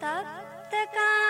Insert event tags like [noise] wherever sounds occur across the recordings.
たったか。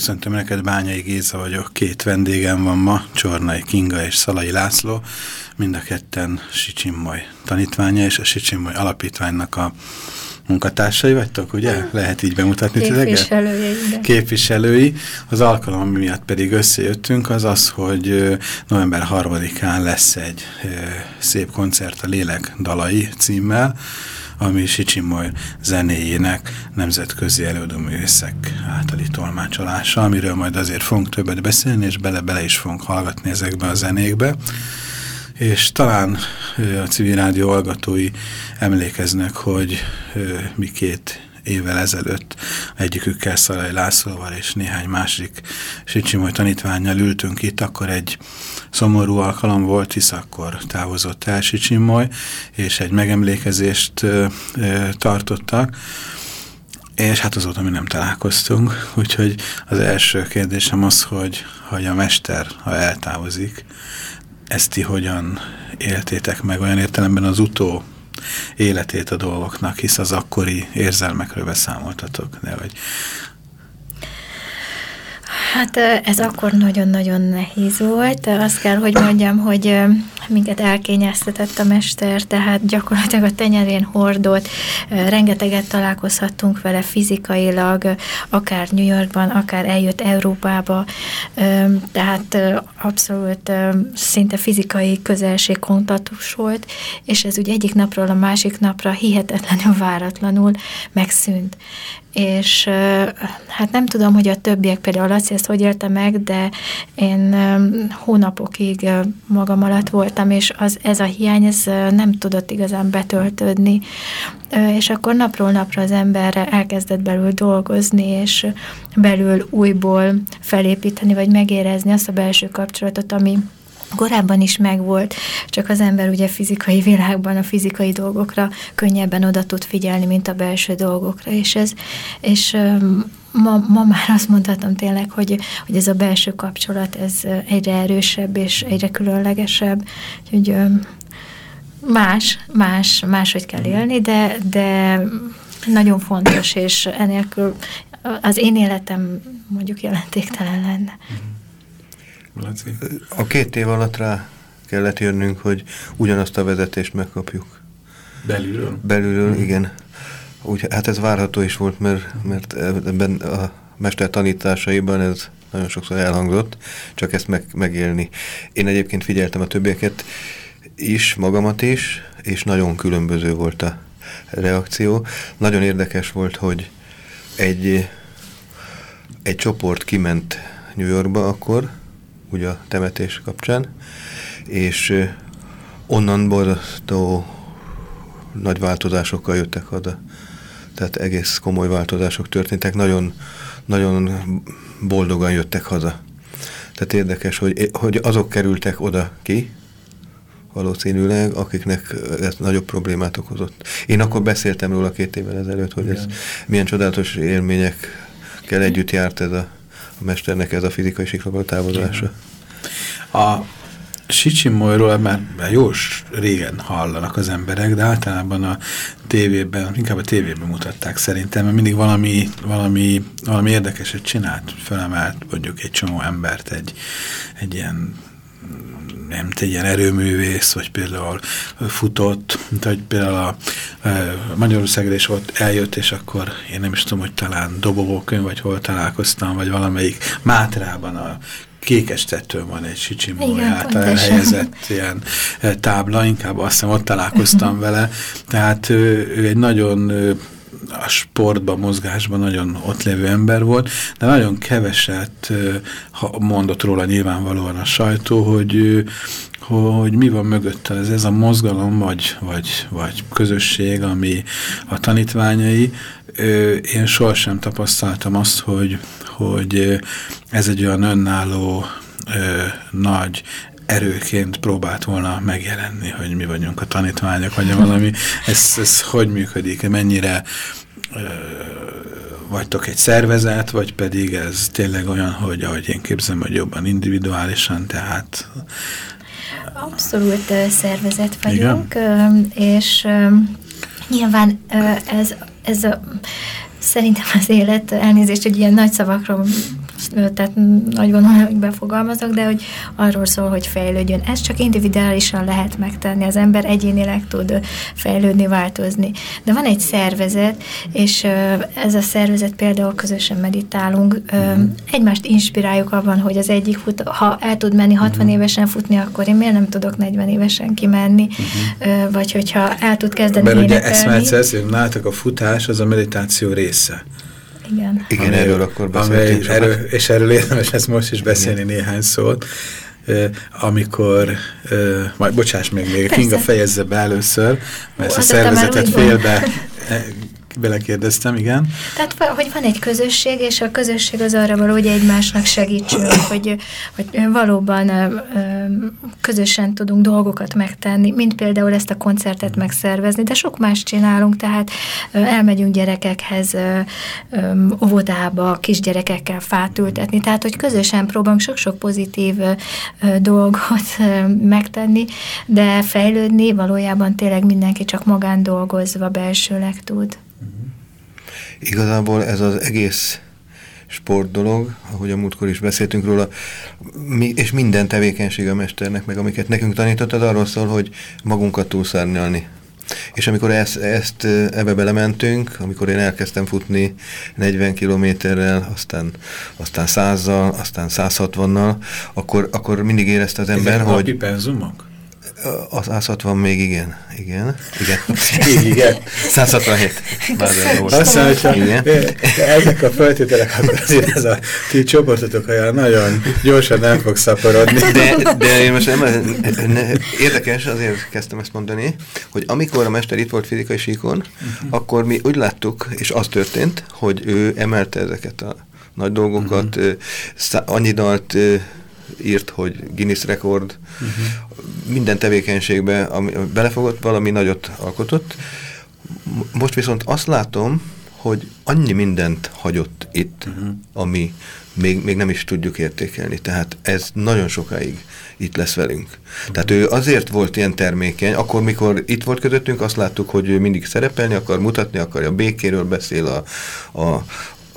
Köszöntöm neked, Bányai Géza vagyok. Két vendégem van ma, Csornai Kinga és Szalai László. Mind a ketten Sicsimmoly tanítványa és a Sicsimmoly alapítványnak a munkatársai vagytok, ugye? Lehet így bemutatni Képviselői. Képviselői. Az alkalom miatt pedig összejöttünk az az, hogy november 3-án lesz egy szép koncert a Lélek Dalai címmel, ami Sicsimoj zenéjének nemzetközi előadóművészek általi tolmácsolása, amiről majd azért fogunk többet beszélni, és bele-bele is fogunk hallgatni ezekbe a zenékbe. És talán a civil rádió hallgatói emlékeznek, hogy mi két évvel ezelőtt egyikükkel Szalai Lászlóval és néhány másik Sicsimoly tanítványjal ültünk itt, akkor egy szomorú alkalom volt, hisz akkor távozott el Sicsimoly, és egy megemlékezést tartottak, és hát azóta mi nem találkoztunk, [laughs] úgyhogy az első kérdésem az, hogy, hogy a mester, ha eltávozik, ezt ti hogyan éltétek meg? Olyan értelemben az utó életét a dolgoknak, hisz az akkori érzelmekről beszámoltatok, de hogy Hát ez akkor nagyon-nagyon nehéz volt. Azt kell, hogy mondjam, hogy minket elkényeztetett a mester, tehát gyakorlatilag a tenyerén hordott, rengeteget találkozhattunk vele fizikailag, akár New Yorkban, akár eljött Európába, tehát abszolút szinte fizikai közelség kontaktus volt, és ez ugye egyik napról a másik napra hihetetlenül váratlanul megszűnt és hát nem tudom, hogy a többiek, például Laci ezt hogy élte meg, de én hónapokig magam alatt voltam, és az, ez a hiány ez nem tudott igazán betöltődni, és akkor napról napra az ember elkezdett belül dolgozni, és belül újból felépíteni, vagy megérezni azt a belső kapcsolatot, ami korábban is megvolt, csak az ember ugye fizikai világban a fizikai dolgokra könnyebben oda tud figyelni, mint a belső dolgokra, és ez, és ma, ma már azt mondhatom tényleg, hogy, hogy ez a belső kapcsolat, ez egyre erősebb és egyre különlegesebb, hogy más, más, máshogy kell élni, de, de nagyon fontos, és enélkül az én életem mondjuk jelentéktelen lenne. Mm. Laci? A két év alatt rá kellett jönnünk, hogy ugyanazt a vezetést megkapjuk. Belülről? Belülről, hmm. igen. Úgy, hát ez várható is volt, mert, mert ebben a mester tanításaiban ez nagyon sokszor elhangzott, csak ezt meg, megélni. Én egyébként figyeltem a többieket is, magamat is, és nagyon különböző volt a reakció. Nagyon érdekes volt, hogy egy, egy csoport kiment New Yorkba akkor, ugye a temetés kapcsán, és onnan borzasztó nagy változásokkal jöttek haza. Tehát egész komoly változások történtek, nagyon, nagyon boldogan jöttek haza. Tehát érdekes, hogy, hogy azok kerültek oda ki, valószínűleg, akiknek ez nagyobb problémát okozott. Én akkor beszéltem róla két évvel ezelőtt, hogy Igen. ez milyen csodálatos élményekkel együtt járt ez a a mesternek ez a fizikai siklakról távozása. A, Sicsimóról már jó régen hallanak az emberek, de általában a tévében, inkább a tévében mutatták szerintem, mert mindig valami, valami, valami érdekeset csinált, felemelt mondjuk egy csomó embert egy, egy ilyen nem egy ilyen erőművész, vagy például futott, mint hogy például a, a Magyarországra is ott eljött, és akkor én nem is tudom, hogy talán dobogókönyv, vagy hol találkoztam, vagy valamelyik Mátrában a kékes tetőn van egy Sicsimó által elhelyezett ilyen e, tábla, inkább azt hiszem ott találkoztam -huh. vele, tehát ő, ő egy nagyon a sportban, mozgásban nagyon ott lévő ember volt, de nagyon keveset mondott róla nyilvánvalóan a sajtó, hogy hogy mi van mögötte, ez, ez a mozgalom vagy, vagy, vagy közösség, ami a tanítványai. Én sohasem tapasztaltam azt, hogy, hogy ez egy olyan önálló nagy erőként próbált volna megjelenni, hogy mi vagyunk a tanítványok, vagy valami. Ez, ez hogy működik? Mennyire vagytok egy szervezet, vagy pedig ez tényleg olyan, hogy ahogy én képzem, hogy jobban individuálisan, tehát... Abszolút szervezet vagyunk, Igen? és nyilván ez, ez a, szerintem az élet, elnézést, hogy ilyen nagy szavakról tehát nagy vonalak befogalmazok, de hogy arról szól, hogy fejlődjön. Ez csak individuálisan lehet megtenni, az ember egyénileg tud fejlődni, változni. De van egy szervezet, és ez a szervezet például közösen meditálunk, mm. egymást inspiráljuk abban, hogy az egyik fut, ha el tud menni 60 mm. évesen futni, akkor én miért nem tudok 40 évesen kimenni, mm. vagy hogyha el tud kezdeni Mert ugye ezt hogy nálatok a futás az a meditáció része. Igen. Igen, amely, erről akkor beszéltünk. Erről, és erről érdemes ezt most is beszélni Igen. néhány szót. amikor, majd bocsáss meg még, Persze. Kinga fejezze be először, mert Ó, ezt a szervezetet félbe belekérdeztem, igen. Tehát, hogy van egy közösség, és a közösség az arra való, hogy egymásnak segítsünk, [coughs] hogy, hogy valóban közösen tudunk dolgokat megtenni, mint például ezt a koncertet megszervezni, de sok más csinálunk, tehát elmegyünk gyerekekhez, óvodába, kisgyerekekkel fát ültetni, tehát, hogy közösen próbálunk sok-sok pozitív dolgot megtenni, de fejlődni valójában tényleg mindenki csak magán dolgozva belsőleg tud. Igazából ez az egész sport dolog, ahogy a múltkor is beszéltünk róla, mi, és minden tevékenység a mesternek, meg amiket nekünk tanítottad, arról szól, hogy magunkat túlszárnyalni. És amikor ezt, ezt ebbe belementünk, amikor én elkezdtem futni 40 kilométerrel, aztán, aztán 100-zal, aztán 160-nal, akkor, akkor mindig érezte az ember, Ezek hogy... Ezek az A60 még igen. Igen. Igen. Igen. 167. Azt mondja, igen. ezek a feltételek, akkor azért ez a ti csoportotok olyan nagyon gyorsan nem fog szaporodni. De, de én most nem, ne, érdekes, azért kezdtem ezt mondani, hogy amikor a mester itt volt fizikai síkon, uh -huh. akkor mi úgy láttuk, és az történt, hogy ő emelte ezeket a nagy dolgokat, uh -huh. annyi dalt írt, hogy Guinness rekord, uh -huh. minden tevékenységbe ami belefogott, valami nagyot alkotott. Most viszont azt látom, hogy annyi mindent hagyott itt, uh -huh. ami még, még nem is tudjuk értékelni. Tehát ez nagyon sokáig itt lesz velünk. Uh -huh. Tehát ő azért volt ilyen termékeny, akkor mikor itt volt közöttünk, azt láttuk, hogy ő mindig szerepelni akar, mutatni akarja, békéről beszél, a, a,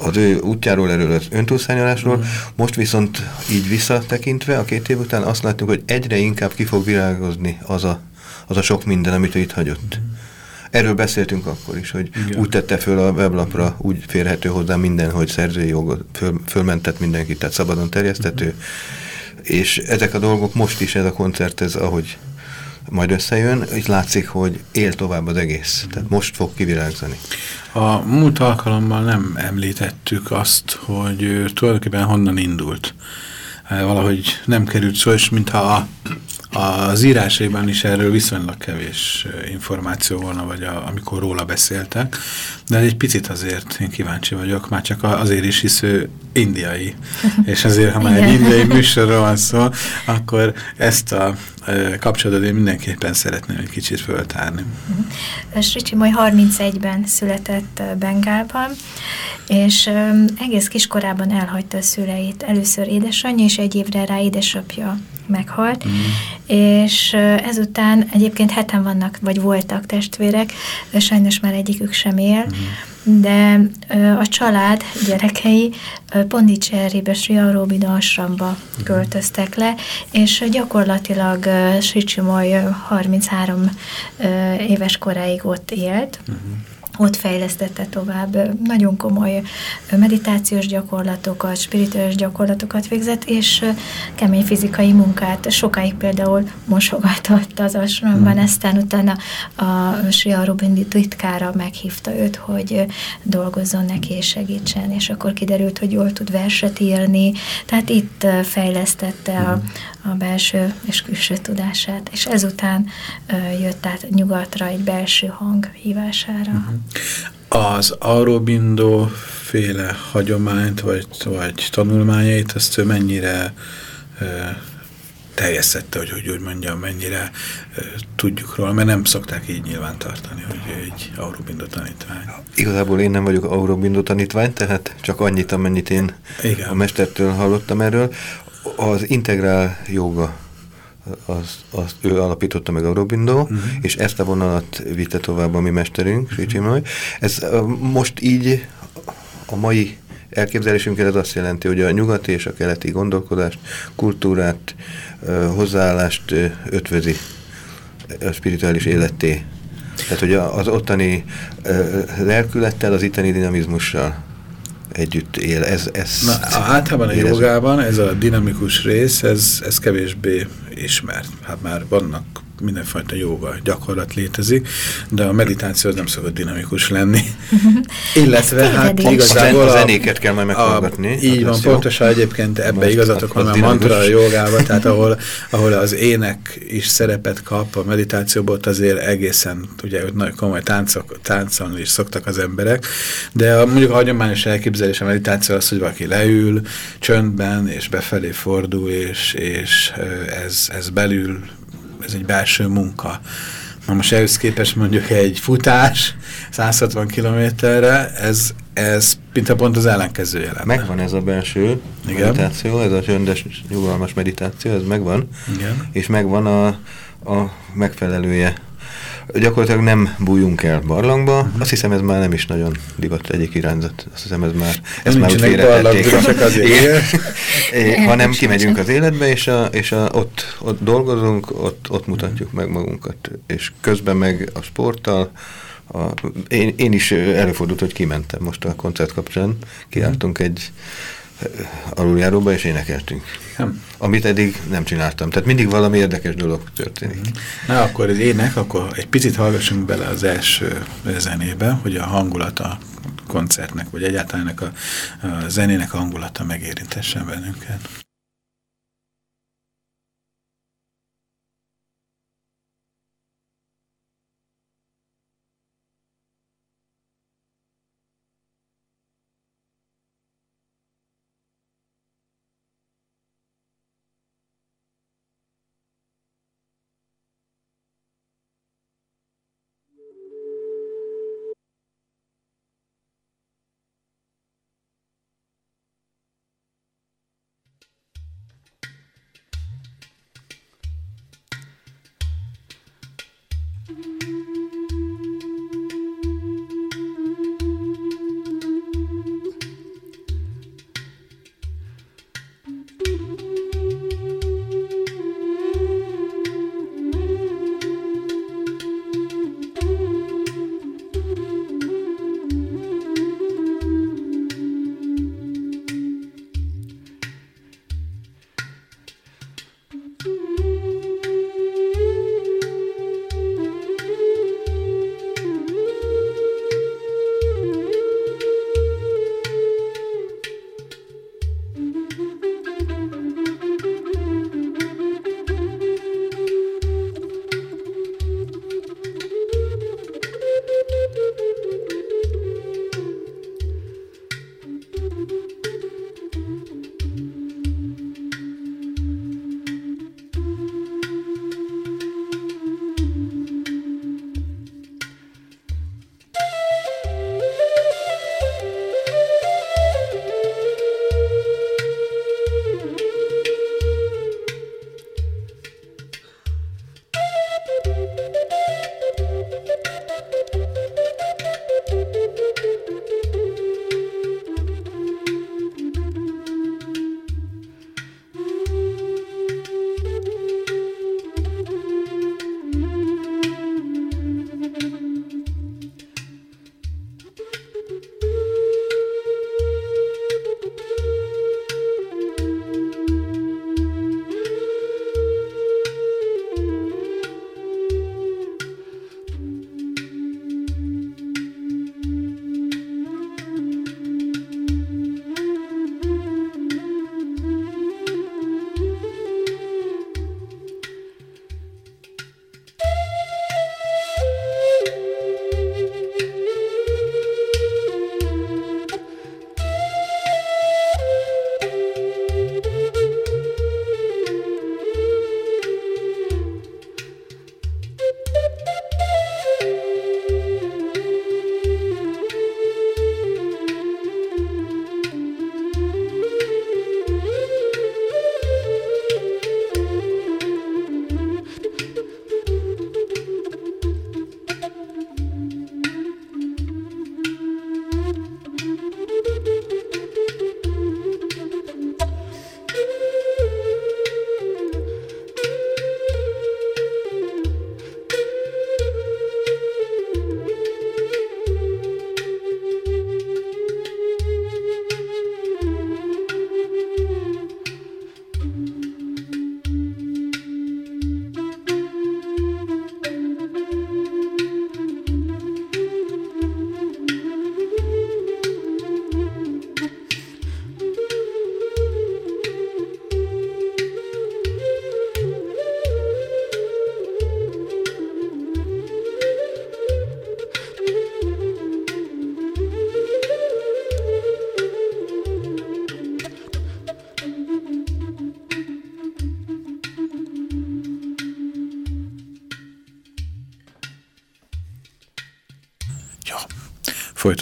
az ő útjáról, erről az öntúlszányolásról. Mm. Most viszont így visszatekintve, a két év után azt látjuk, hogy egyre inkább ki fog virágozni az a, az a sok minden, amit ő itt hagyott. Mm. Erről beszéltünk akkor is, hogy Igen. úgy tette föl a weblapra, úgy férhető hozzá minden, hogy szerzői jogot föl, fölmentett mindenkit, tehát szabadon terjesztető. Mm. És ezek a dolgok most is, ez a koncert, ez ahogy majd összejön, itt látszik, hogy él tovább az egész. Tehát most fog kivirágzani. A múlt alkalommal nem említettük azt, hogy tulajdonképpen honnan indult. Valahogy nem került szó, és mintha a, az írásaiban is erről viszonylag kevés információ volna, vagy a, amikor róla beszéltek, de egy picit azért én kíváncsi vagyok, már csak azért is, hisz ő indiai, [laughs] és azért, ha már egy indiai műsorról van szó, akkor ezt a kapcsolatot én mindenképpen szeretném egy kicsit föltárni. Sricsi Moly 31-ben született Bengálban, és egész kiskorában elhagyta a szüleit. Először édesanyja, és egy évre rá édesapja meghalt, mm. és ezután egyébként heten vannak, vagy voltak testvérek, sajnos már egyikük sem él, mm. de a család gyerekei Pondicserribe, Sri Aurobido Asramba mm. költöztek le, és gyakorlatilag Sicimoly 33 éves koráig ott élt, mm ott fejlesztette tovább, nagyon komoly meditációs gyakorlatokat, spirituális gyakorlatokat végzett, és kemény fizikai munkát, sokáig például mosogatott az asramban, mm. aztán utána a Sri Aurobindo titkára meghívta őt, hogy dolgozzon neki és segítsen, és akkor kiderült, hogy jól tud verset írni, tehát itt fejlesztette mm. a, a belső és külső tudását, és ezután jött át nyugatra egy belső hang hívására. Mm -hmm. Az Aurobindo féle hagyományt, vagy, vagy tanulmányait, azt ő mennyire e, teljesítette, hogy, hogy úgy mondjam, mennyire e, tudjuk róla, mert nem szokták így nyilván tartani, hogy egy Aurobindo tanítvány. Igazából én nem vagyok Aurobindo tanítvány, tehát csak annyit, amennyit én Igen. a mestertől hallottam erről. Az integrál joga az, az ő alapította meg a Robindo, uh mhm. -huh. és ezt a vonalat vitte tovább a mi mesterünk, uh -huh. Ez most így a mai elképzelésünkkel ez azt jelenti, hogy a nyugati és a keleti gondolkodást, kultúrát, hozzáállást ötvözi a spirituális életté. Tehát, hogy az ottani lelkülettel, az itteni dinamizmussal együtt él. Ez, ez Na, általában a jogában ez a dinamikus rész, ez, ez kevésbé ismert. Hát már vannak mindenfajta jóga gyakorlat létezik, de a meditáció az nem szokott dinamikus lenni. [laughs] Illetve hát igazából a, a zenéket kell majd meghallgatni. A, így van, pontosan egyébként ebbe igazatok van a mantra a jogába, tehát ahol, ahol az ének is szerepet kap a meditációból, ott azért egészen, ugye ott nagyon komoly táncok, táncolni is szoktak az emberek, de a, mondjuk a hagyományos elképzelés a meditáció az, hogy valaki leül csöndben, és befelé fordul, és, és ez, ez belül ez egy belső munka. Na most ehhez képest mondjuk egy futás 160 kilométerre, ez, ez pinte pont az ellenkezője lenne. Megvan ez a belső Igen. meditáció, ez a csöndes, nyugalmas meditáció, ez megvan. Igen. És megvan a, a megfelelője gyakorlatilag nem bújunk el barlangba. Uh mhm. -huh. Azt hiszem, ez már nem is nagyon divat egyik irányzat. Azt hiszem, ez már, ez már úgy félretették. [laughs] hanem kimegyünk az életbe, és, a, és a, ott, ott dolgozunk, ott, ott mutatjuk meg magunkat. És közben meg a sporttal, a, én, én is előfordult, hogy kimentem most a koncert kapcsán, kiálltunk egy aluljáróba, és énekeltünk. Nem. Amit eddig nem csináltam. Tehát mindig valami érdekes dolog történik. Mhm. Na, akkor az ének, akkor egy picit hallgassunk bele az első zenébe, hogy a hangulata koncertnek, vagy egyáltalán a, a zenének a hangulata megérintessen bennünket.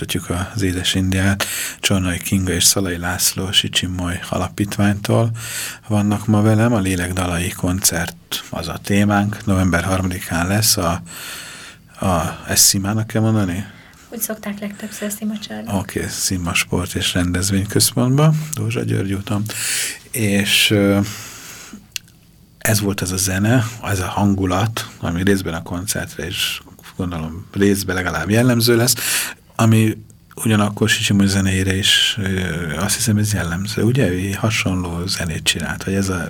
Folytatjuk az Édes Indiát. Csornai Kinga és Szalai László Sicsimmoly alapítványtól vannak ma velem. A Lélekdalai koncert az a témánk. November 3-án lesz a, a ezt Szimának kell mondani? Úgy szokták legtöbbször Szimacsárban. Oké, okay, Szima Sport és Rendezvényközpontban, Dózsa György úton. És ez volt ez a zene, ez a hangulat, ami részben a koncertre is gondolom részben legalább jellemző lesz, ami ugyanakkor Sicsimú zenéjére is azt hiszem ez jellemző, ugye? Ő hasonló zenét csinált, vagy ez, a,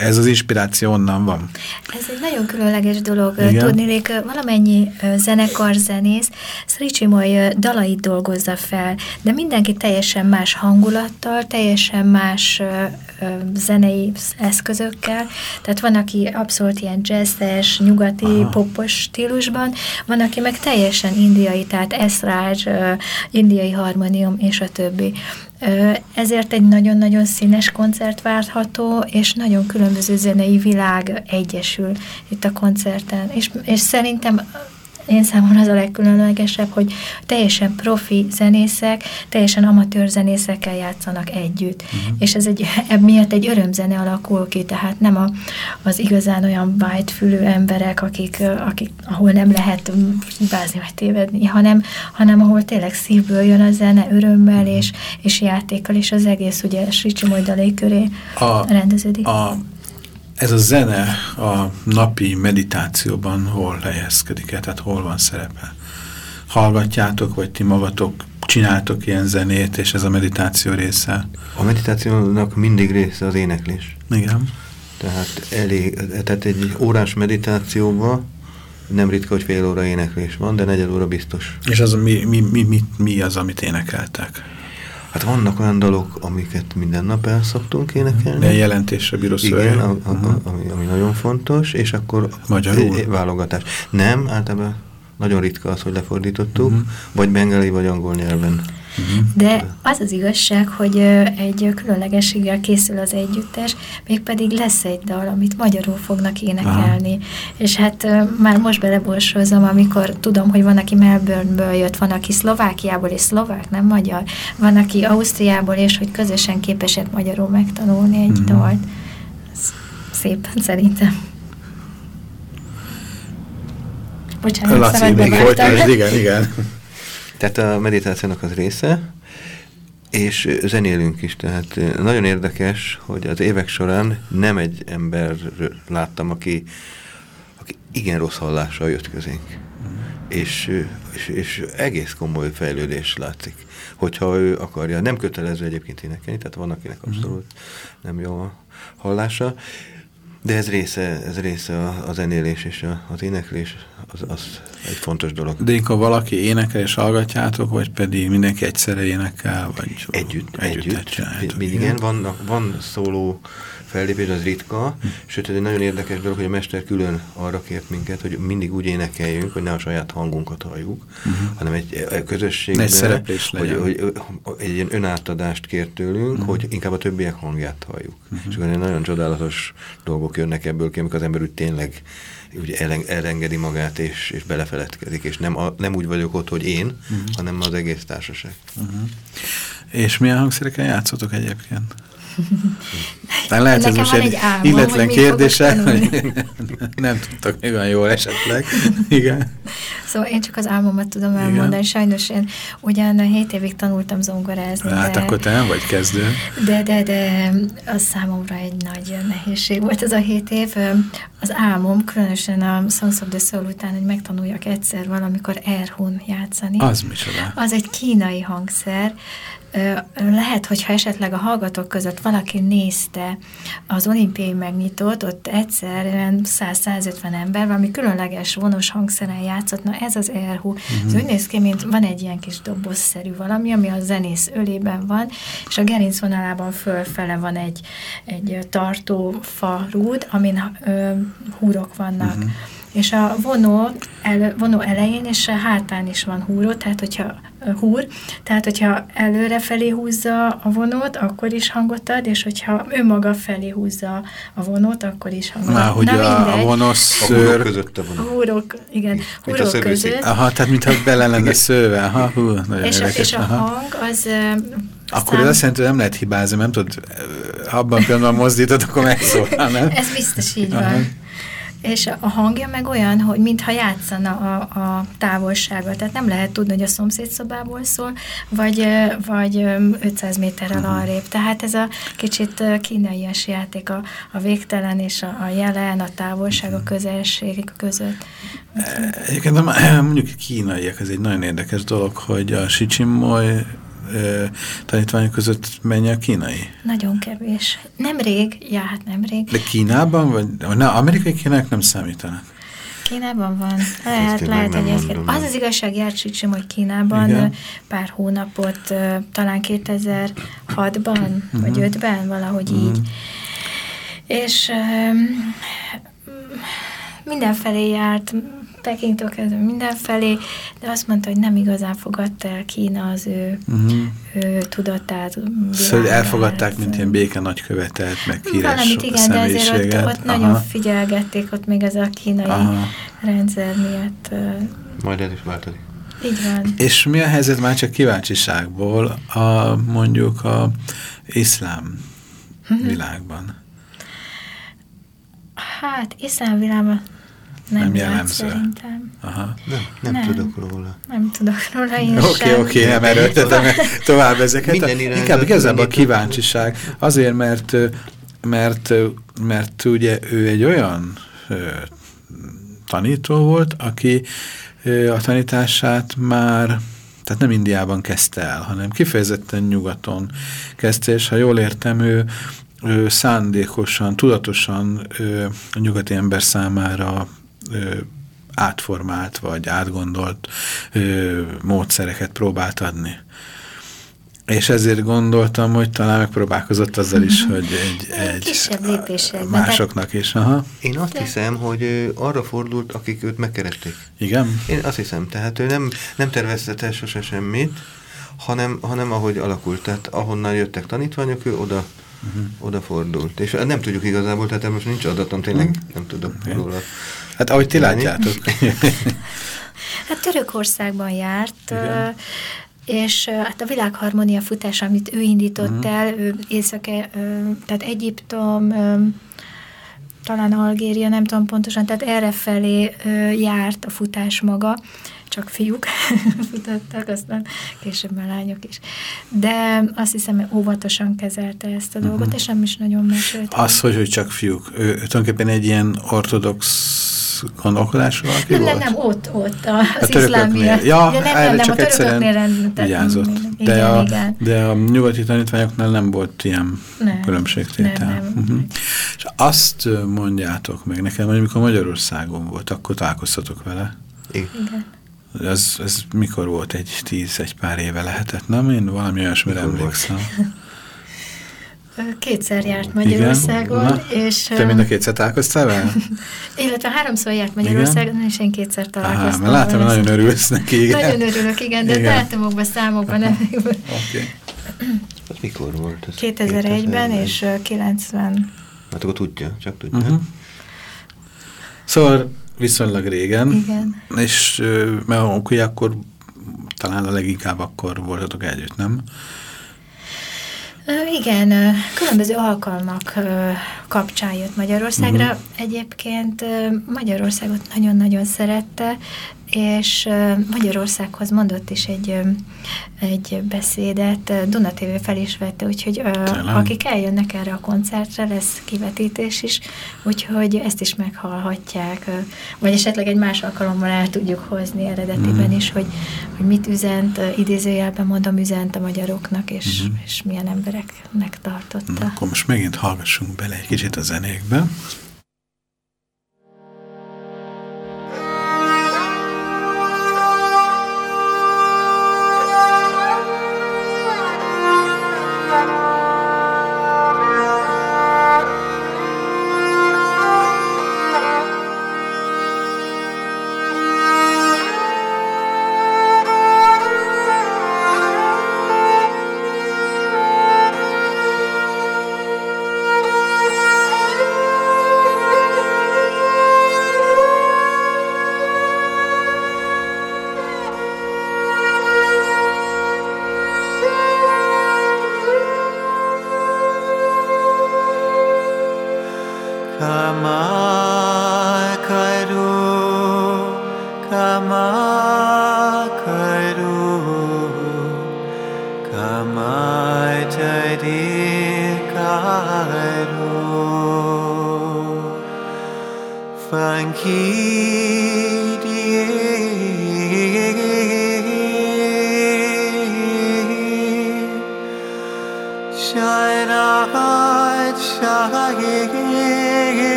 ez az inspiráció onnan van? Ez egy nagyon különleges dolog. Igen? Tudnélék, valamennyi zenekar, zenész Szicsimoly dalait dolgozza fel, de mindenki teljesen más hangulattal, teljesen más zenei eszközökkel, tehát van, aki abszolút ilyen jazzes, nyugati, Aha. popos stílusban, van, aki meg teljesen indiai, tehát eszráj, indiai harmonium és a többi. Ezért egy nagyon-nagyon színes koncert várható, és nagyon különböző zenei világ egyesül itt a koncerten. És, és szerintem én számomra az a legkülönlegesebb, hogy teljesen profi zenészek, teljesen amatőr zenészekkel játszanak együtt. Uh -huh. És ez egy, miatt egy örömzene alakul ki, tehát nem a, az igazán olyan fülű emberek, akik, akik, ahol nem lehet hibázni vagy tévedni, hanem, hanem ahol tényleg szívből jön a zene, örömmel -huh. és, és játékkal, és az egész ugye Sricsi Mojdalé köré a, rendeződik. A ez a zene a napi meditációban hol helyezkedik el, tehát hol van szerepe? Hallgatjátok, vagy ti magatok csináltok ilyen zenét, és ez a meditáció része? A meditációnak mindig része az éneklés. Igen. Tehát, elég, tehát egy órás meditációban nem ritka, hogy fél óra éneklés van, de negyed óra biztos. És az mi, mi, mi, mi, mi az, amit énekeltek? Hát vannak olyan dalok, amiket minden nap el szoktunk énekelni. De jelentésre bíró Igen, a, a, -huh. ami, ami nagyon fontos, és akkor Magyarul? válogatás. Nem, általában nagyon ritka az, hogy lefordítottuk, uh -huh. vagy bengali, vagy angol nyelven. De az az igazság, hogy egy különlegességgel készül az együttes, mégpedig lesz egy dal, amit magyarul fognak énekelni. Aha. És hát már most beleborsozom, amikor tudom, hogy van, aki Melbourneből jött, van, aki Szlovákiából, és szlovák, nem magyar, van, aki Ausztriából, és hogy közösen képesek magyarul megtanulni egy uh dalt. Szép, szerintem. Bocsánat, Laci, még igen, igen. Tehát a meditációnak az része, és zenélünk is, tehát nagyon érdekes, hogy az évek során nem egy ember láttam, aki, aki igen rossz hallással jött közénk. Mm. És, és, és egész komoly fejlődés látszik, hogyha ő akarja. Nem kötelező egyébként énekelni, tehát van, akinek mhm. abszolút nem jó a hallása, de ez része, ez része a, a zenélés és a, az éneklés, az, az egy fontos dolog. De inkább valaki énekel és hallgatjátok, vagy pedig mindenki egyszerre énekel, vagy együtt, együtt, együtt. Igen, van, van szóló fellépés, az ritka, sőt ez egy nagyon érdekes dolog, hogy a mester külön arra kért minket, hogy mindig úgy énekeljünk, hogy ne a saját hangunkat halljuk, uh hm. -huh. hanem egy, egy közösségben, egy szereplés legyen. Hogy, hogy, egy ilyen önátadást kért tőlünk, uh hm. -huh. hogy inkább a többiek hangját halljuk. Uh -huh. És akkor nagyon csodálatos dolgok jönnek ebből ki, amikor az ember úgy tényleg úgy elengedi magát, és, és belefeledkezik, és nem, a, nem úgy vagyok ott, hogy én, uh -huh. hanem az egész társaság. Uh -huh. És milyen hangszereken játszotok egyébként? [laughs] Tehát lehet, hogy most egy álmom, illetlen kérdése, hogy nem tudtak még olyan jól esetleg. [laughs] Igen. Szóval én csak az álmomat tudom elmondani. Igen. Sajnos én ugyan 7 évig tanultam zongorázni. Hát de, akkor te nem vagy kezdő. De, de, de az számomra egy nagy nehézség volt ez a 7 év. Az álmom, különösen a Songs of the Soul után, hogy megtanuljak egyszer valamikor erhun játszani. Az micsoda? Az egy kínai hangszer, lehet, hogyha esetleg a hallgatók között valaki nézte az olimpiai megnyitót, ott egyszerűen 100-150 ember, valami különleges vonos hangszeren játszott, na ez az erhu. Uh -huh. Ez úgy néz ki, mint van egy ilyen kis dobozszerű valami, ami a zenész ölében van, és a gerinc vonalában fölfele van egy, egy tartó fa rúd, amin ö, húrok vannak. Uh -huh és a vonó, el, vonó elején és a hátán is van húró, tehát hogyha húr, tehát hogyha előre felé húzza a vonót, akkor is hangot ad, és hogyha ő maga felé húzza a vonót, akkor is hangot ad. Már hogy Na, a, a vonos szőr... A húrok között a vonó. Húrok, igen, húrok között. Aha, tehát mintha bele lenne szőve. Aha, hú, és, a, és a hang az akkor szám... ez azt jelenti, hogy nem lehet hibázni, nem tudod, abban például mozdítod, akkor megszólál, nem? Ez biztos így van. És a hangja meg olyan, hogy mintha játszana a, a távolsága, tehát nem lehet tudni, hogy a szomszéd szobából szól, vagy, vagy 500 méterrel uh-huh. arrébb. Tehát ez a kicsit kínaias játék, a, a végtelen és a, a jelen, a távolság, a közelség között. Egyébként [clears throat] mondjuk kínaiak, ez egy nagyon érdekes dolog, hogy a Sicsimmoly tanítványok között mennyi a kínai? Nagyon kevés. Nemrég, já, hát nemrég. De Kínában, vagy na, amerikai kínák nem számítanak? Kínában van. Lehet, lehet, hogy az az igazság járt Sicsim, hogy Kínában Igen. pár hónapot, talán 2006-ban, uh -huh. vagy 5-ben, mhm. valahogy uh -huh. így. És um, mindenfelé járt, Pekingtől kezdve mindenfelé, de azt mondta, hogy nem igazán fogadta el Kína az ő, uh-huh. ő tudatát. Szóval elfogadták, mint ilyen béke nagykövetet, meg híres Valamit igen, de azért ott, ott nagyon figyelgették, ott még ez a kínai Aha. rendszer miatt. Majd el is változik. Így van. És mi a helyzet már csak kíváncsiságból a mondjuk a iszlám uh-huh. világban? Hát, iszlám világban nem, nem jellemző. Szerintem. Aha. Nem, nem, nem, tudok róla. Nem tudok róla én Oké, oké, okay, nem erőltetem tovább ezeket. Minden Inkább igazából a kíváncsiság. Azért, mert, mert, mert ugye ő egy olyan tanító volt, aki a tanítását már tehát nem Indiában kezdte el, hanem kifejezetten nyugaton kezdte, és ha jól értem, ő, ő szándékosan, tudatosan ő, a nyugati ember számára átformált vagy átgondolt ö, módszereket próbált adni. És ezért gondoltam, hogy talán megpróbálkozott azzal is, [laughs] hogy egy, egy Kisebb másoknak is. Aha. Én azt hiszem, hogy arra fordult, akik őt megkeresték. Igen? Én azt hiszem, tehát ő nem, nem tervezte sose semmit, hanem, hanem ahogy alakult. Tehát ahonnan jöttek tanítványok, ő oda uh mhm. -huh. odafordult. És nem tudjuk igazából, tehát most nincs adatom, tényleg mhm. nem tudok okay. róla. Hát ahogy ti látjátok. [laughs] hát Törökországban járt, Igen. és hát a világharmonia futás, amit ő indított uh. -huh. el, ő észake, tehát Egyiptom, talán Algéria, nem tudom pontosan, tehát erre felé járt a futás maga, csak fiúk [laughs] futottak, aztán később már lányok is. De azt hiszem, hogy óvatosan kezelte ezt a dolgot, uh mhm. -huh. és nem is nagyon mesélt. Az, hogy, hogy csak fiúk. Ő, tulajdonképpen egy ilyen ortodox gondolkodású valaki nem, volt? Nem, nem, ott, ott az a iszlám miatt. Ja, ja, nem, nem, nem, csak a egyszerűen vigyázott. De, igen, a, igen. de a nyugati tanítványoknál nem volt ilyen nem, különbségtétel. Nem, nem. Uh -huh. És azt mondjátok meg nekem, hogy amikor Magyarországon volt, akkor találkoztatok vele. Igen. Ez, ez mikor volt? Egy tíz, egy pár éve lehetett, nem? Én valami olyasmire emlékszem. Kétszer járt Magyarországon. Igen? és, Te mind a kétszer találkoztál vele? [laughs] Illetve háromszor járt Magyarországon, igen? és én kétszer találkoztam. Aha, mert látom, hogy nagyon örülsz neki. Igen. Nagyon örülök, igen, de dátumokban, számokban nem. Oké. Okay. [clears throat] Az mikor volt? 2001-ben és 90. Hát akkor tudja, csak tudja. Uh mhm. -huh. Szóval viszonylag régen. Igen. És mert akkor, akkor talán a leginkább akkor voltatok együtt, nem? Igen, különböző alkalmak kapcsán jött Magyarországra. Uh mhm. -huh. Egyébként Magyarországot nagyon-nagyon szerette, és Magyarországhoz mondott is egy, egy beszédet, Duna TV fel is vette, úgyhogy Tényleg? akik eljönnek erre a koncertre, lesz kivetítés is, úgyhogy ezt is meghallhatják, vagy esetleg egy más alkalommal el tudjuk hozni eredetiben mm. is, hogy, hogy mit üzent, idézőjelben mondom, üzent a magyaroknak, és, mm. és milyen embereknek tartotta. Na, akkor most megint hallgassunk bele egy kicsit a zenékbe.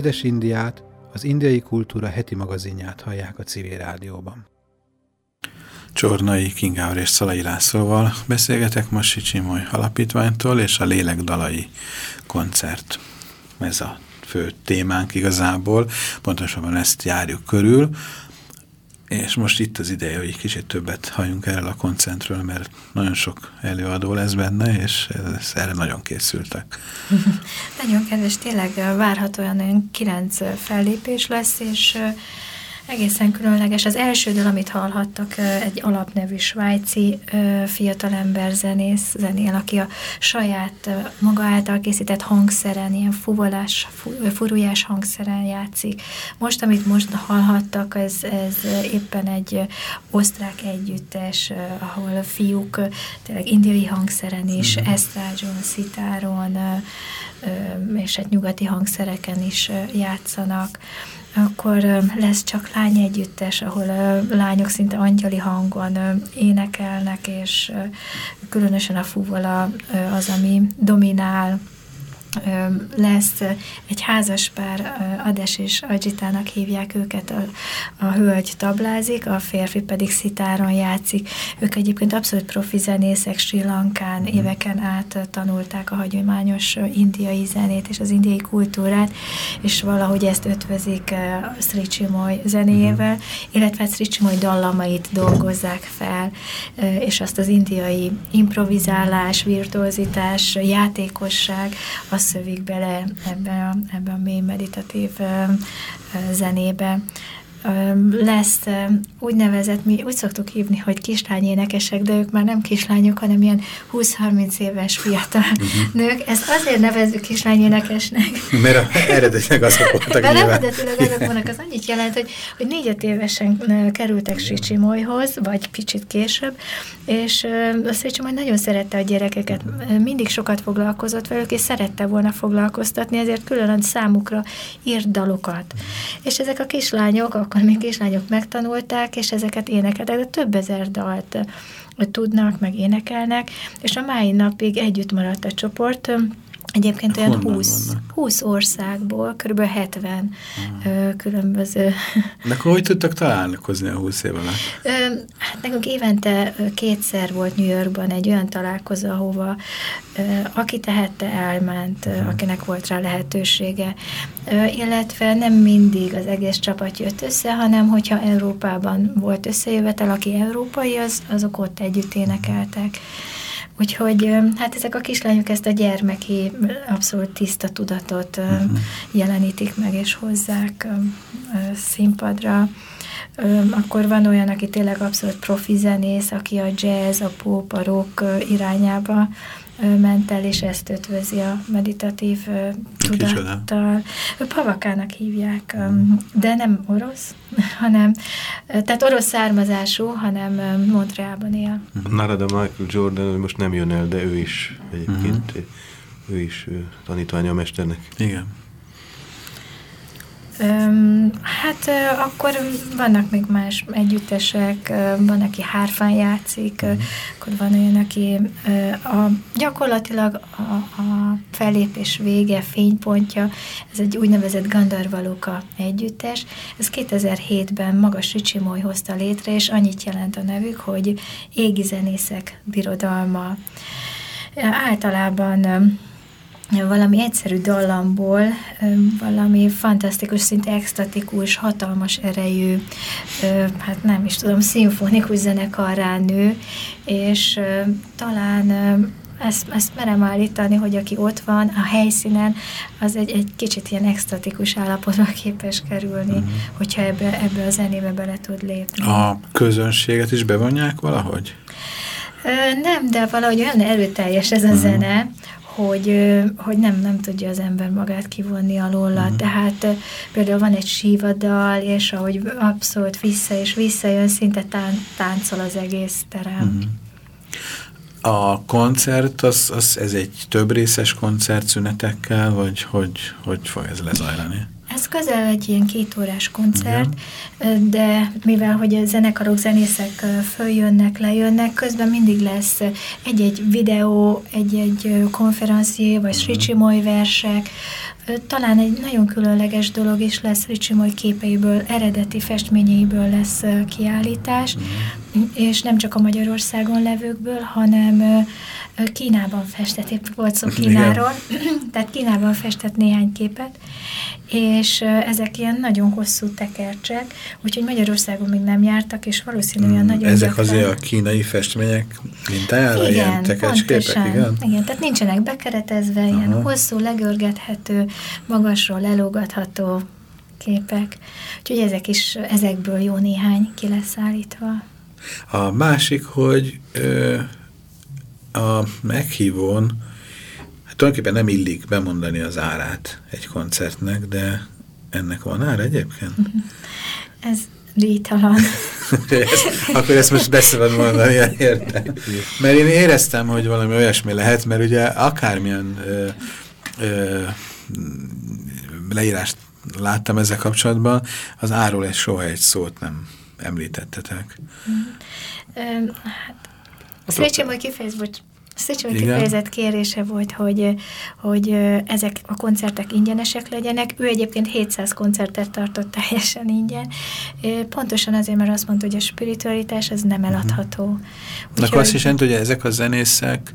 Édes Indiát, az Indiai Kultúra heti magazinját hallják a civil rádióban. Csornai Kingával és Szalai Lászlóval beszélgetek most Sicsimony alapítványtól, és a Lélek Dalai koncert. Ez a fő témánk igazából, pontosabban ezt járjuk körül, és most itt az ideje, hogy kicsit többet halljunk erről a koncertről, mert nagyon sok előadó lesz benne, és ez, erre nagyon készültek. [laughs] nagyon kedves, tényleg várhatóan kilenc fellépés lesz, és Egészen különleges. Az első dal, amit hallhattak, egy alapnevű svájci fiatalember zenész zenél, aki a saját maga által készített hangszeren, ilyen fuvolás, furujás hangszeren játszik. Most, amit most hallhattak, ez, ez éppen egy osztrák együttes, ahol fiúk tényleg indiai hangszeren is, mm. esztrádzson, szitáron, és egy nyugati hangszereken is játszanak akkor lesz csak lány együttes, ahol lányok szinte angyali hangon énekelnek, és különösen a fuvola az, ami dominál, lesz egy házaspár, Ades és Ajitának hívják őket, a, a hölgy tablázik, a férfi pedig szitáron játszik. Ők egyébként abszolút profi zenészek Sri Lankán, mm. éveken át tanulták a hagyományos indiai zenét és az indiai kultúrát, és valahogy ezt ötvözik Sri Chimoy zenéjével, mm. illetve Sri Chimoy dallamait dolgozzák fel, és azt az indiai improvizálás, virtuozitás, játékosság, a szövik bele ebbe a, ebbe a mély meditatív zenébe lesz úgynevezett, mi úgy szoktuk hívni, hogy kislányénekesek, de ők már nem kislányok, hanem ilyen 20-30 éves fiatal uh-huh. nők. Ezt azért nevezzük kislányénekesnek. [laughs] Mert eredetileg azok voltak Mert eredetileg azok vannak, az annyit jelent, hogy, hogy négy évesen kerültek Sicsimójhoz, vagy kicsit később, és a Sicsimój nagyon szerette a gyerekeket, mindig sokat foglalkozott velük, és szerette volna foglalkoztatni, ezért külön számukra írt dalokat. És ezek a kislányok, akkor még kislányok megtanulták, és ezeket énekeltek, de több ezer dalt tudnak, meg énekelnek, és a mai napig együtt maradt a csoport, Egyébként olyan 20, 20 országból, kb. 70 uh, különböző... De akkor hogy tudtak találkozni a 20 év alatt? Hát nekünk évente kétszer volt New Yorkban egy olyan találkozó, ahova aki tehette, elment, uh, akinek volt rá lehetősége. Illetve nem mindig az egész csapat jött össze, hanem hogyha Európában volt összejövetel, aki európai, az, azok ott együtt énekeltek. Úgyhogy hát ezek a kislányok ezt a gyermeki, abszolút tiszta tudatot uh-huh. jelenítik meg és hozzák színpadra. Akkor van olyan, aki tényleg abszolút profi zenész, aki a jazz, a pop, a rock irányába ment el, és ezt ötvözi a meditatív tudattal. Pavakának hívják, de nem orosz, [laughs] hanem, tehát orosz származású, hanem Montrealban él. Narada Michael Jordan most nem jön el, de ő is egyébként, uh -huh. ő is tanítványa a mesternek. Igen. Hát akkor vannak még más együttesek, van, aki hárfán játszik, mm. akkor van olyan, aki a, gyakorlatilag a, a fellépés vége, fénypontja, ez egy úgynevezett Gandarvaluka együttes. Ez 2007-ben magas Ricsimói hozta létre, és annyit jelent a nevük, hogy égi zenészek birodalma. Általában valami egyszerű dallamból valami fantasztikus, szinte extatikus, hatalmas erejű, hát nem is tudom, szimfonikus zenekarrá nő, és talán ezt, ezt merem állítani, hogy aki ott van a helyszínen, az egy, egy kicsit ilyen extatikus állapotba képes kerülni, uh-huh. hogyha ebbe, ebbe a zenébe bele tud lépni. A közönséget is bevonják valahogy? Nem, de valahogy olyan erőteljes ez a uh mhm. -huh. zene, hogy, hogy nem, nem tudja az ember magát kivonni alóla. Uh-huh. Tehát például van egy sívadal, és ahogy abszolút vissza és visszajön, szinte tán, táncol az egész terem. Uh-huh. A koncert, az, az, ez egy több részes koncert szünetekkel, vagy hogy, hogy fog ez lezajlani? Ez közel egy ilyen kétórás koncert, Igen. de mivel hogy a zenekarok, zenészek följönnek, lejönnek, közben mindig lesz egy-egy videó, egy-egy konferencié, vagy uh-huh. Sricimoy versek, talán egy nagyon különleges dolog is lesz Ricimoly képeiből, eredeti festményeiből lesz kiállítás, uh-huh. És nem csak a Magyarországon levőkből, hanem Kínában festett, épp volt szó [laughs] Kínáról, [clears throat] tehát Kínában festett néhány képet, és ezek ilyen nagyon hosszú tekercsek, úgyhogy Magyarországon még nem jártak, és valószínűleg hmm, nagyon Ezek gyakran... azért a kínai festmények mintájára, igen, ilyen tekercsképek, igen? Igen, tehát nincsenek bekeretezve, Aha. ilyen hosszú, legörgethető, magasról lelógatható képek, úgyhogy ezek is, ezekből jó néhány ki lesz állítva. A másik, hogy ö, a meghívón tulajdonképpen nem illik bemondani az árát egy koncertnek, de ennek van ára egyébként? Ez díjtalan. [laughs] akkor ezt most beszéled mondani, értem. Mert én éreztem, hogy valami olyasmi lehet, mert ugye akármilyen ö, ö, leírást láttam ezzel kapcsolatban, az áról egy soha egy szót nem említettetek. Mm. Hát, Széchenyi kifejez, hogy Szicsoly kifejezett kérése volt, hogy, hogy ezek a koncertek ingyenesek legyenek. Ő egyébként 700 koncertet tartott teljesen ingyen. Pontosan azért, mert azt mondta, hogy a spiritualitás az nem eladható. Uh -huh. Úgy, akkor azt is jelenti, hogy ezek a zenészek,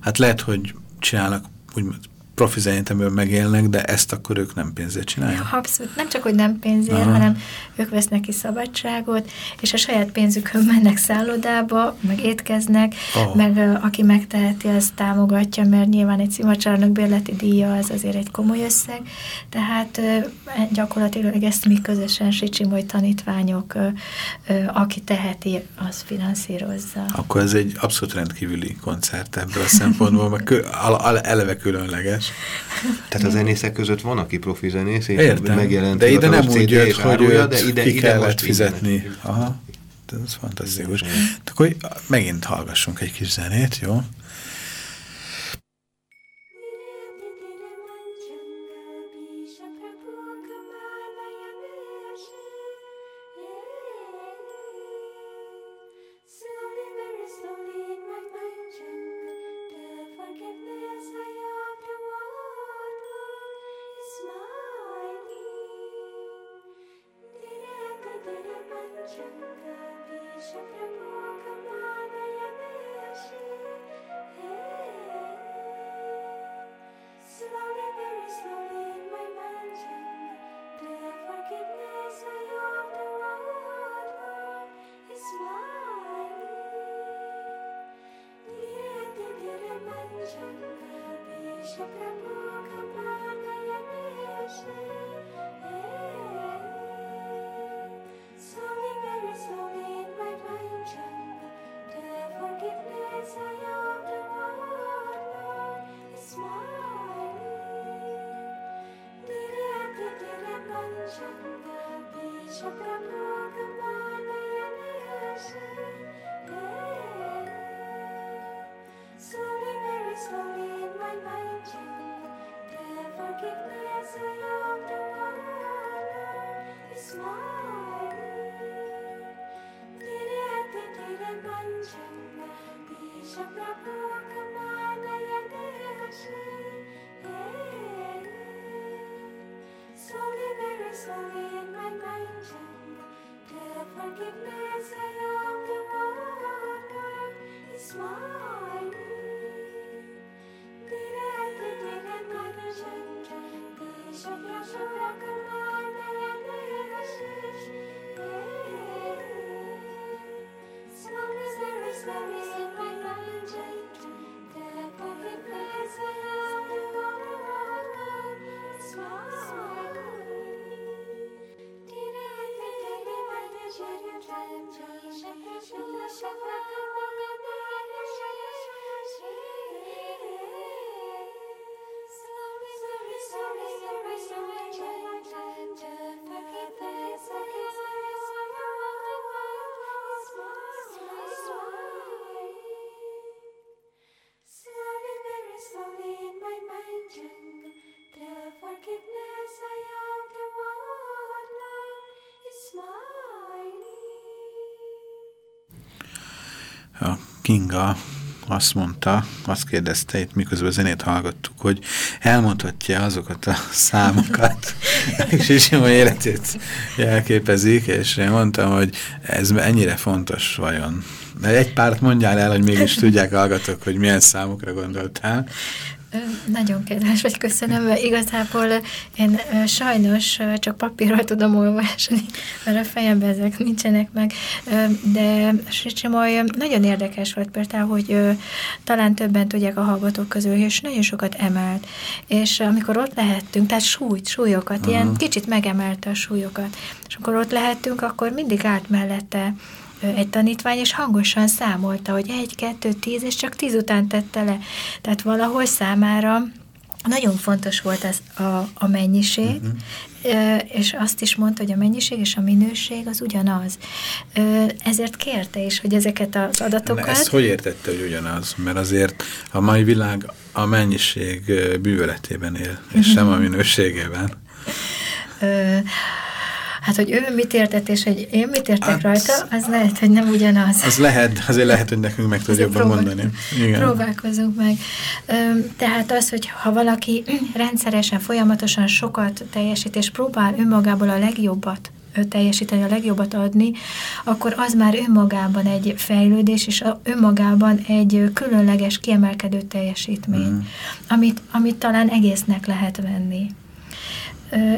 hát lehet, hogy csinálnak úgymond profi zenéltemről megélnek, de ezt akkor ők nem pénzért csinálják? Abszolút. Nem csak, hogy nem pénzért, Aha. hanem ők vesznek ki szabadságot, és a saját pénzükön mennek szállodába, meg étkeznek, oh. meg aki megteheti, az támogatja, mert nyilván egy szimacsarnok bérleti díja az azért egy komoly összeg, tehát uh, gyakorlatilag ezt mi közösen Sicsimói tanítványok, aki teheti, az finanszírozza. Akkor ez egy abszolút rendkívüli koncert ebből a szempontból, mert eleve különleges. Tehát a zenészek között van, aki profi zenész, és Értem, megjelent de ide nem úgy jött, hogy árulja, de ide, ki ide kellett fizetni. Aha, ez fantasztikus. Akkor megint hallgassunk egy kis zenét, jó? slowly, very slowly in my mind. And the forgiveness I am the one. It's my Kinga azt mondta, azt kérdezte itt, miközben a zenét hallgattuk, hogy elmondhatja azokat a számokat, [laughs] és is jó életét jelképezik, és én mondtam, hogy ez ennyire fontos vajon. De egy párt mondjál el, hogy mégis tudják hallgatok, hogy milyen számokra gondoltál. Nagyon kedves vagy, köszönöm. Igazából én sajnos csak papírral tudom olvasni, mert a fejemben ezek nincsenek meg, de Sicsimaj nagyon érdekes volt például, hogy talán többen tudják a hallgatók közül, és nagyon sokat emelt. És amikor ott lehettünk, tehát súlyt, súlyokat, -huh. ilyen kicsit megemelte a súlyokat, és amikor ott lehettünk, akkor mindig állt mellette egy tanítvány, és hangosan számolta, hogy egy, kettő, tíz, és csak tíz után tette le. Tehát valahol számára nagyon fontos volt ez a, a mennyiség, uh mhm. -huh. és azt is mondta, hogy a mennyiség és a minőség az ugyanaz. Ezért kérte is, hogy ezeket az adatokat... Ezt hogy értette, hogy ugyanaz? Mert azért a mai világ a mennyiség bűvöletében él, és uh -huh. sem a minőségében. Hát, hogy ő mit értett, és hogy én mit értek hát, rajta, az lehet, hogy nem ugyanaz. Az lehet, azért lehet, hogy nekünk meg tudja jobban mondani. Igen. Próbálkozunk meg. Tehát az, hogy ha valaki rendszeresen, folyamatosan sokat teljesít, és próbál önmagából a legjobbat teljesíteni, a legjobbat adni, akkor az már önmagában egy fejlődés, és önmagában egy különleges, kiemelkedő teljesítmény, mm. amit, amit talán egésznek lehet venni.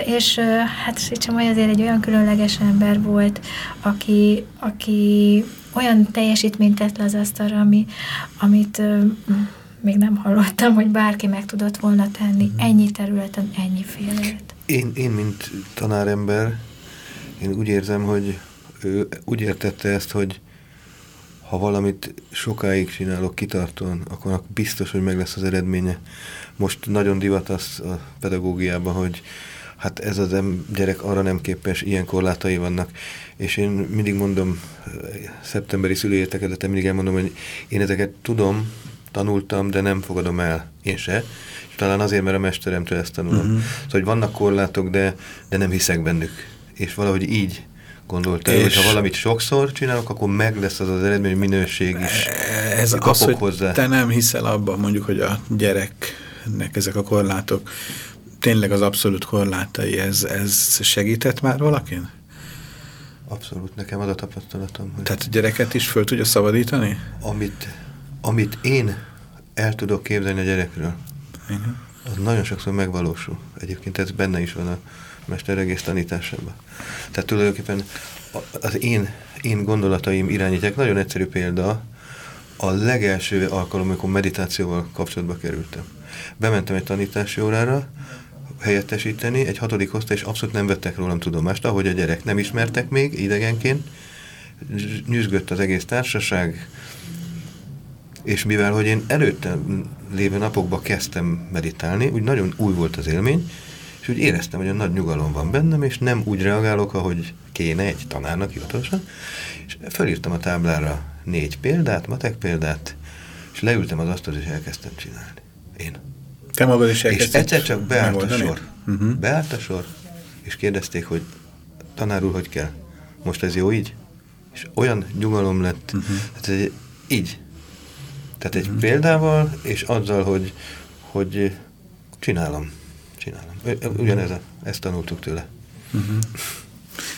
És hát Sicsamaj azért egy olyan különleges ember volt, aki, aki olyan teljesítményt tett le az asztalra, ami, amit még nem hallottam, hogy bárki meg tudott volna tenni mm. ennyi területen, ennyi félét. Én, én, mint tanárember, én úgy érzem, hogy ő úgy értette ezt, hogy ha valamit sokáig csinálok kitartóan, akkor biztos, hogy meg lesz az eredménye. Most nagyon divat az a pedagógiában, hogy hát ez az gyerek arra nem képes, ilyen korlátai vannak. És én mindig mondom, szeptemberi szülőértekezeten mindig elmondom, hogy én ezeket tudom, tanultam, de nem fogadom el. Én se. És talán azért, mert a mesteremtől ezt tanulom. Uh mhm. -huh. Szóval, hogy vannak korlátok, de, de nem hiszek bennük és valahogy így gondolta, hogy ha valamit sokszor csinálok, akkor meg lesz az az eredmény minőség is. Ez az, hogy hozzá. te nem hiszel abban, mondjuk, hogy a gyereknek ezek a korlátok tényleg az abszolút korlátai, ez, ez segített már valakin? Abszolút, nekem az a tapasztalatom. Hogy Tehát a gyereket is föl tudja szabadítani? Amit, amit én el tudok képzelni a gyerekről, Igen. az nagyon sokszor megvalósul. Egyébként ez benne is van a mester egész tanításában. Tehát tulajdonképpen az én, én gondolataim irányítják. Nagyon egyszerű példa, a legelső alkalom, amikor meditációval kapcsolatba kerültem. Bementem egy tanítási órára, helyettesíteni, egy hatodik osztály, és abszolút nem vettek rólam tudomást, ahogy a gyerek nem ismertek még idegenként, nyűzgött az egész társaság, és mivel, hogy én előtte lévő napokban kezdtem meditálni, úgy nagyon új volt az élmény, és úgy éreztem, hogy a nagy nyugalom van bennem, és nem úgy reagálok, ahogy kéne egy tanárnak hivatalosan, és felírtam a táblára négy példát, matek példát, és leültem az asztal, és elkezdtem csinálni. Én. Te magad is És egyszer csak beállt a sor. Uh -huh. Beállt a sor, és kérdezték, hogy tanár úr, hogy kell? Most ez jó így? És olyan nyugalom lett, uh -huh. hát egy, így. Tehát egy uh -huh. példával, és azzal, hogy, hogy csinálom csinálom. Ugyanez a, ezt tanultuk tőle. Uh -huh.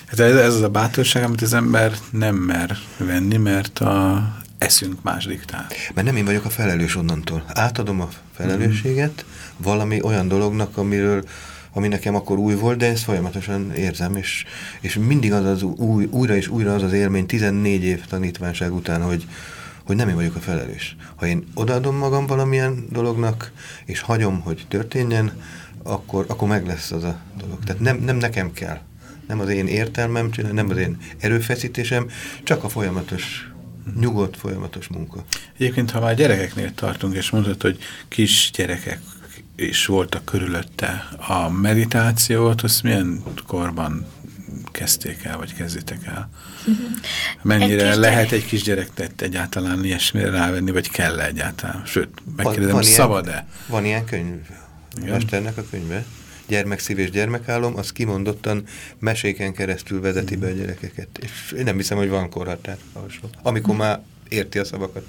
Hát ez, ez az a bátorság, amit az ember nem mer venni, mert a eszünk más diktál. Mert nem én vagyok a felelős onnantól. Átadom a felelősséget -huh. valami olyan dolognak, amiről ami nekem akkor új volt, de ezt folyamatosan érzem, és, és mindig az az új, újra és újra az az élmény 14 év tanítványság után, hogy, hogy nem én vagyok a felelős. Ha én odaadom magam valamilyen dolognak, és hagyom, hogy történjen, akkor, akkor meg lesz az a dolog. Tehát nem, nem nekem kell. Nem az én értelmem, nem az én erőfeszítésem, csak a folyamatos, nyugodt, folyamatos munka. Egyébként, ha már gyerekeknél tartunk, és mondod, hogy kis gyerekek is voltak körülötte a meditációt, azt milyen korban kezdték el, vagy kezditek el? Mennyire egy lehet egy kisgyereket egyáltalán ilyesmire rávenni, vagy kell -e egyáltalán? Sőt, megkérdezem, szabad-e? Van ilyen könyv igen. mesternek a könyve. Gyermekszív és gyermekálom, az kimondottan meséken keresztül vezeti be a gyerekeket. És én nem hiszem, hogy van korhatár. Amikor már érti a szavakat.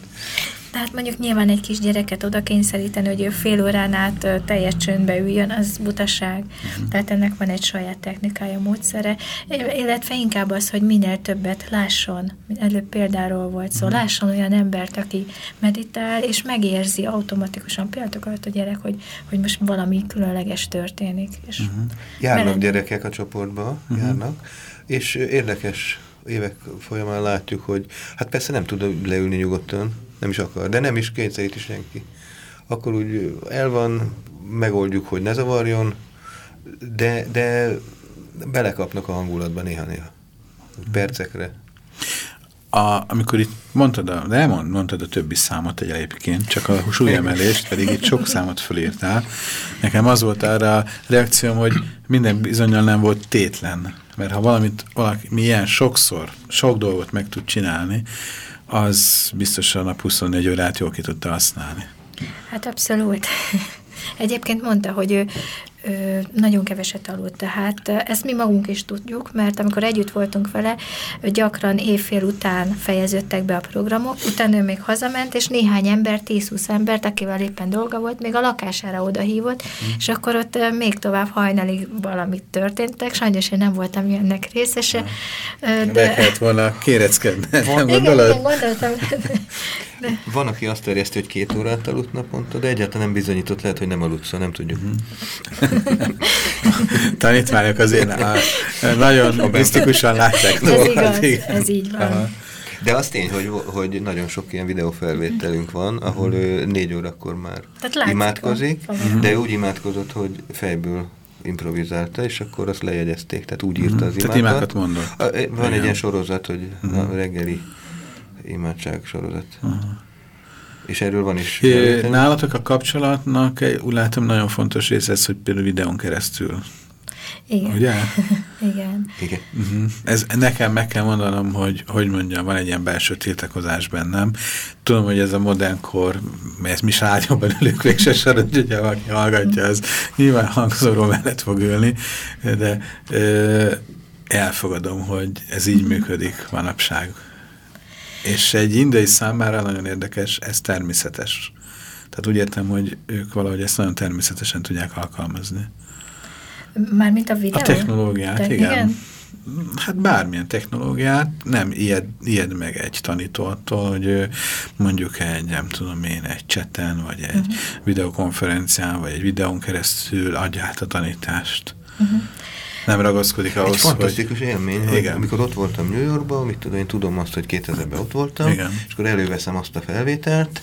Tehát mondjuk nyilván egy kis gyereket oda kényszeríteni, hogy ő fél órán át teljes csöndbe üljön, az butaság. Uh mhm. -huh. Tehát ennek van egy saját technikája, módszere. Illetve inkább az, hogy minél többet lásson. Előbb példáról volt szó. Uh mhm. -huh. Lásson olyan embert, aki meditál, és megérzi automatikusan például a gyerek, hogy, hogy most valami különleges történik. És uh mhm. -huh. Járnak menet... gyerekek a csoportba, uh -huh. járnak, és érdekes évek folyamán látjuk, hogy hát persze nem tud leülni nyugodtan, nem is akar, de nem is kényszeríti senki. Akkor úgy el van, megoldjuk, hogy ne zavarjon, de, de belekapnak a hangulatba néha-néha. Percekre. A, amikor itt mondtad a, de mond, mondtad a többi számot egy egyébként, csak a súlyemelést, pedig itt sok számot fölírtál. Nekem az volt arra a reakcióm, hogy minden bizonyal nem volt tétlen. Mert ha valamit valaki milyen sokszor, sok dolgot meg tud csinálni, az biztosan a nap 24 órát jól ki tudta használni. Hát abszolút. Egyébként mondta, hogy ő, nagyon keveset aludt, tehát ezt mi magunk is tudjuk, mert amikor együtt voltunk vele, gyakran évfél után fejeződtek be a programok, utána ő még hazament, és néhány ember, 10-20 embert, akivel éppen dolga volt, még a lakására odahívott, mm. és akkor ott még tovább hajnalig valamit történtek, sajnos én nem voltam ennek részese. De... Meg kellett volna kéreckedni, nem igen, gondolod? Igen, gondoltam. [laughs] De... Van, aki azt terjeszti, hogy két órát aludt naponta, de egyáltalán nem bizonyított, lehet, hogy nem aludt, szóval nem tudjuk. Mm. [laughs] Tanítványok azért a, nagyon misztikusan látják Ez igaz, ez így van. Aha. De az tény, hogy, hogy nagyon sok ilyen videófelvételünk van, ahol ő négy órakor már Tehát imádkozik, van. de ő úgy imádkozott, hogy fejből improvizálta, és akkor azt lejegyezték, tehát úgy írta az tehát imádat. mondott. Van Igen. egy ilyen sorozat, hogy uh -huh. a reggeli imádság sorozat. -huh. És erről van is. É, nálatok a kapcsolatnak úgy látom nagyon fontos része ez, hogy például videón keresztül. Igen. Ugye? [laughs] Igen. Igen. Uh -huh. Ez, nekem meg kell mondanom, hogy hogy mondjam, van egy ilyen belső tiltakozás bennem. Tudom, hogy ez a modern kor, ez mi sárgyóban ülünk végső soron, hogy aki hallgatja, az nyilván hangzóró mellett fog ülni, de ö, elfogadom, hogy ez így működik manapság és egy indiai számára nagyon érdekes, ez természetes. Tehát úgy értem, hogy ők valahogy ezt nagyon természetesen tudják alkalmazni. Mármint a videó? A technológiát, Te, igen. igen. Hát bármilyen technológiát, nem ijed, ijed meg egy tanítótól, hogy mondjuk egy, nem tudom én, egy cseten, vagy egy uh mhm. -huh. videokonferencián, vagy egy videón keresztül adja át a tanítást. Uh mhm. -huh nem ragaszkodik ahhoz, Egy fantasztikus hogy... élmény, hogy Igen. amikor ott voltam New Yorkban, mit tudom, én tudom azt, hogy 2000-ben ott voltam, Igen. és akkor előveszem azt a felvételt,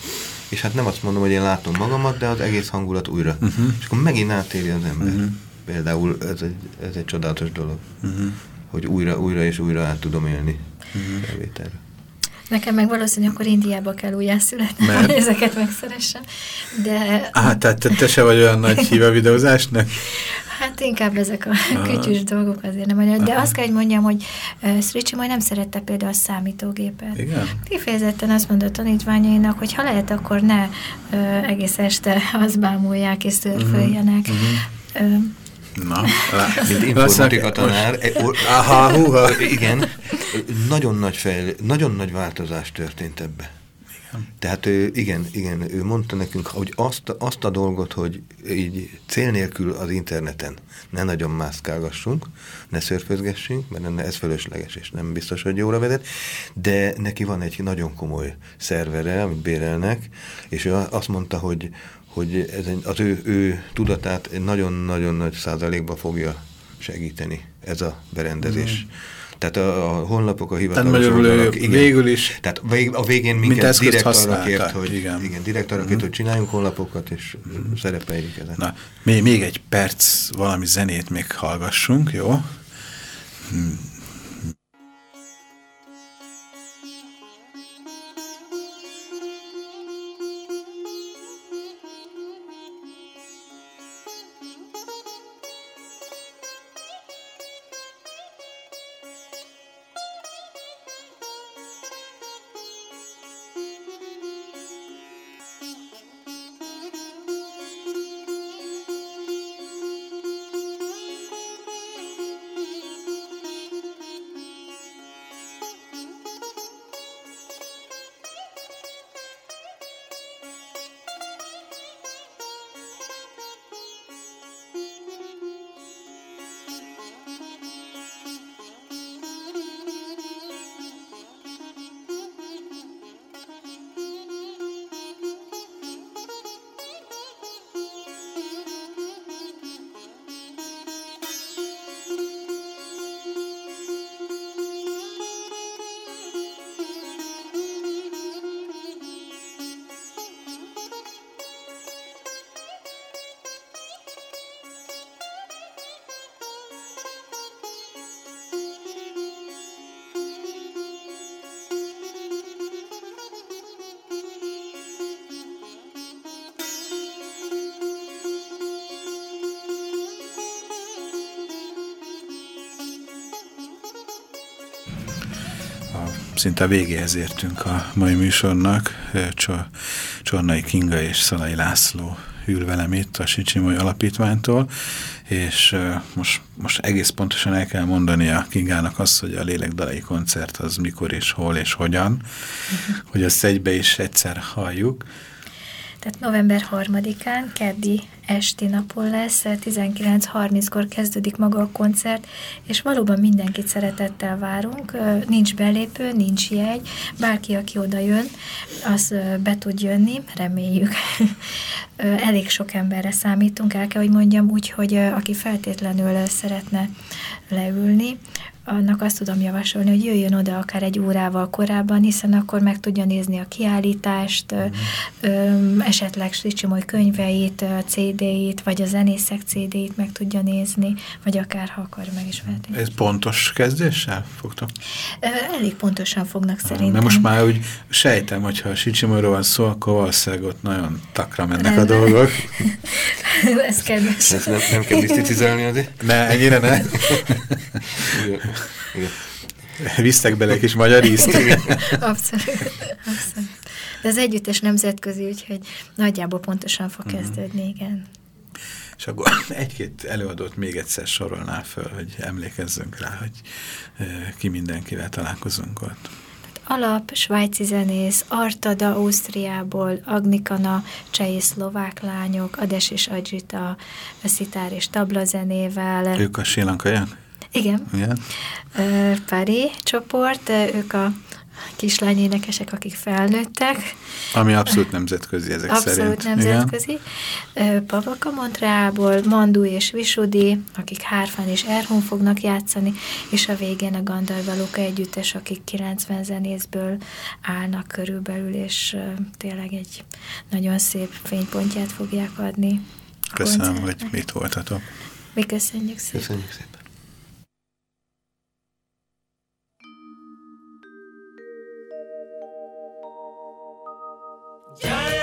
és hát nem azt mondom, hogy én látom magamat, de az egész hangulat újra. Uh -huh. És akkor megint átéri az ember. Uh -huh. Például ez egy, ez egy csodálatos dolog, uh -huh. hogy újra, újra és újra át tudom élni uh -huh. felvételre. Nekem meg valószínűleg akkor Indiába kell újjászületni, hogy ezeket megszeressem. De... Á, tehát te, te se vagy olyan nagy híve videózásnak? [laughs] Hát inkább ezek a Aha. kütyűs dolgok azért nem nagyon. De Aha. azt kell, hogy mondjam, hogy uh, Sricsi majd nem szerette például a számítógépet. Igen? Kifejezetten azt mondta a tanítványainak, hogy ha lehet, akkor ne uh, egész este az bámulják és szörföljenek. Uh -huh. uh, Na, [laughs] mint informatika tanár, e, Aha, húha. igen, nagyon nagy, fejl, nagyon nagy változás történt ebbe. Tehát ő, igen, igen, ő mondta nekünk, hogy azt, azt a dolgot, hogy így cél nélkül az interneten ne nagyon mászkálgassunk, ne szörfözgessünk, mert ez fölösleges, és nem biztos, hogy jóra vezet, de neki van egy nagyon komoly szervere, amit bérelnek, és ő azt mondta, hogy, hogy ez az ő, ő tudatát nagyon-nagyon nagy százalékban fogja segíteni ez a berendezés. Mm. Tehát a, a honlapok, a hivatalos igen. végül is. Tehát vég, a végén minket direkt arra kért, hogy, igen. Igen, direkt arra kért, mm. hogy csináljunk honlapokat, és mm. szerepeljük ezen. Na, még, még egy perc valami zenét még hallgassunk, jó? Hmm. Szinte a végéhez értünk a mai műsornak. Csornai Kinga és Szalai László ül velem itt a Sicsimoly Alapítványtól, és most, most egész pontosan el kell mondani a Kingának azt, hogy a lélekdalai koncert az mikor és hol és hogyan, uh -huh. hogy azt egybe is egyszer halljuk. Tehát november 3-án, keddi esti napon lesz, 19.30-kor kezdődik maga a koncert, és valóban mindenkit szeretettel várunk, nincs belépő, nincs jegy, bárki, aki oda jön, az be tud jönni, reméljük. [laughs] Elég sok emberre számítunk, el kell, hogy mondjam, úgy, hogy aki feltétlenül szeretne leülni, annak azt tudom javasolni, hogy jöjjön oda akár egy órával korábban, hiszen akkor meg tudja nézni a kiállítást, mm. ö, esetleg Slicsimoly könyveit, CD-it, vagy a zenészek CD-it meg tudja nézni, vagy akár ha akar meg is venni. Ez pontos kezdéssel fogtok? Elég pontosan fognak szerintem. Mert most már úgy sejtem, hogyha a Sicsimolyról van szó, akkor valószínűleg ott nagyon takra mennek a dolgok. [laughs] Ez kedves. Ez nem, nem kell miszticizálni azért? Ne, ennyire ne. Igen. Visztek bele egy kis magyar ízt. Abszolút. Abszolút. De az együttes nemzetközi, úgyhogy nagyjából pontosan fog mhm. kezdődni, igen. És akkor egy-két előadót még egyszer sorolnál föl, hogy emlékezzünk rá, hogy ki mindenkivel találkozunk ott. Alap, svájci zenész, Artada, Ausztriából, Agnikana, cseh és szlovák lányok, Ades és Ajita, szitár és tabla zenével. Ők a sílankaiak? Igen. Igen. Pari csoport, ők a kislány énekesek, akik felnőttek. Ami abszolút nemzetközi ezek abszolút szerint. Abszolút nemzetközi. Igen. Pavaka Montreából, Mandu és Visudi, akik hárfán és erhon fognak játszani, és a végén a Gandalvaluka együttes, akik 90 zenészből állnak körülbelül, és tényleg egy nagyon szép fénypontját fogják adni. Köszönöm, hogy mit voltatok. Mi köszönjük szépen. Köszönjük szépen. Yeah.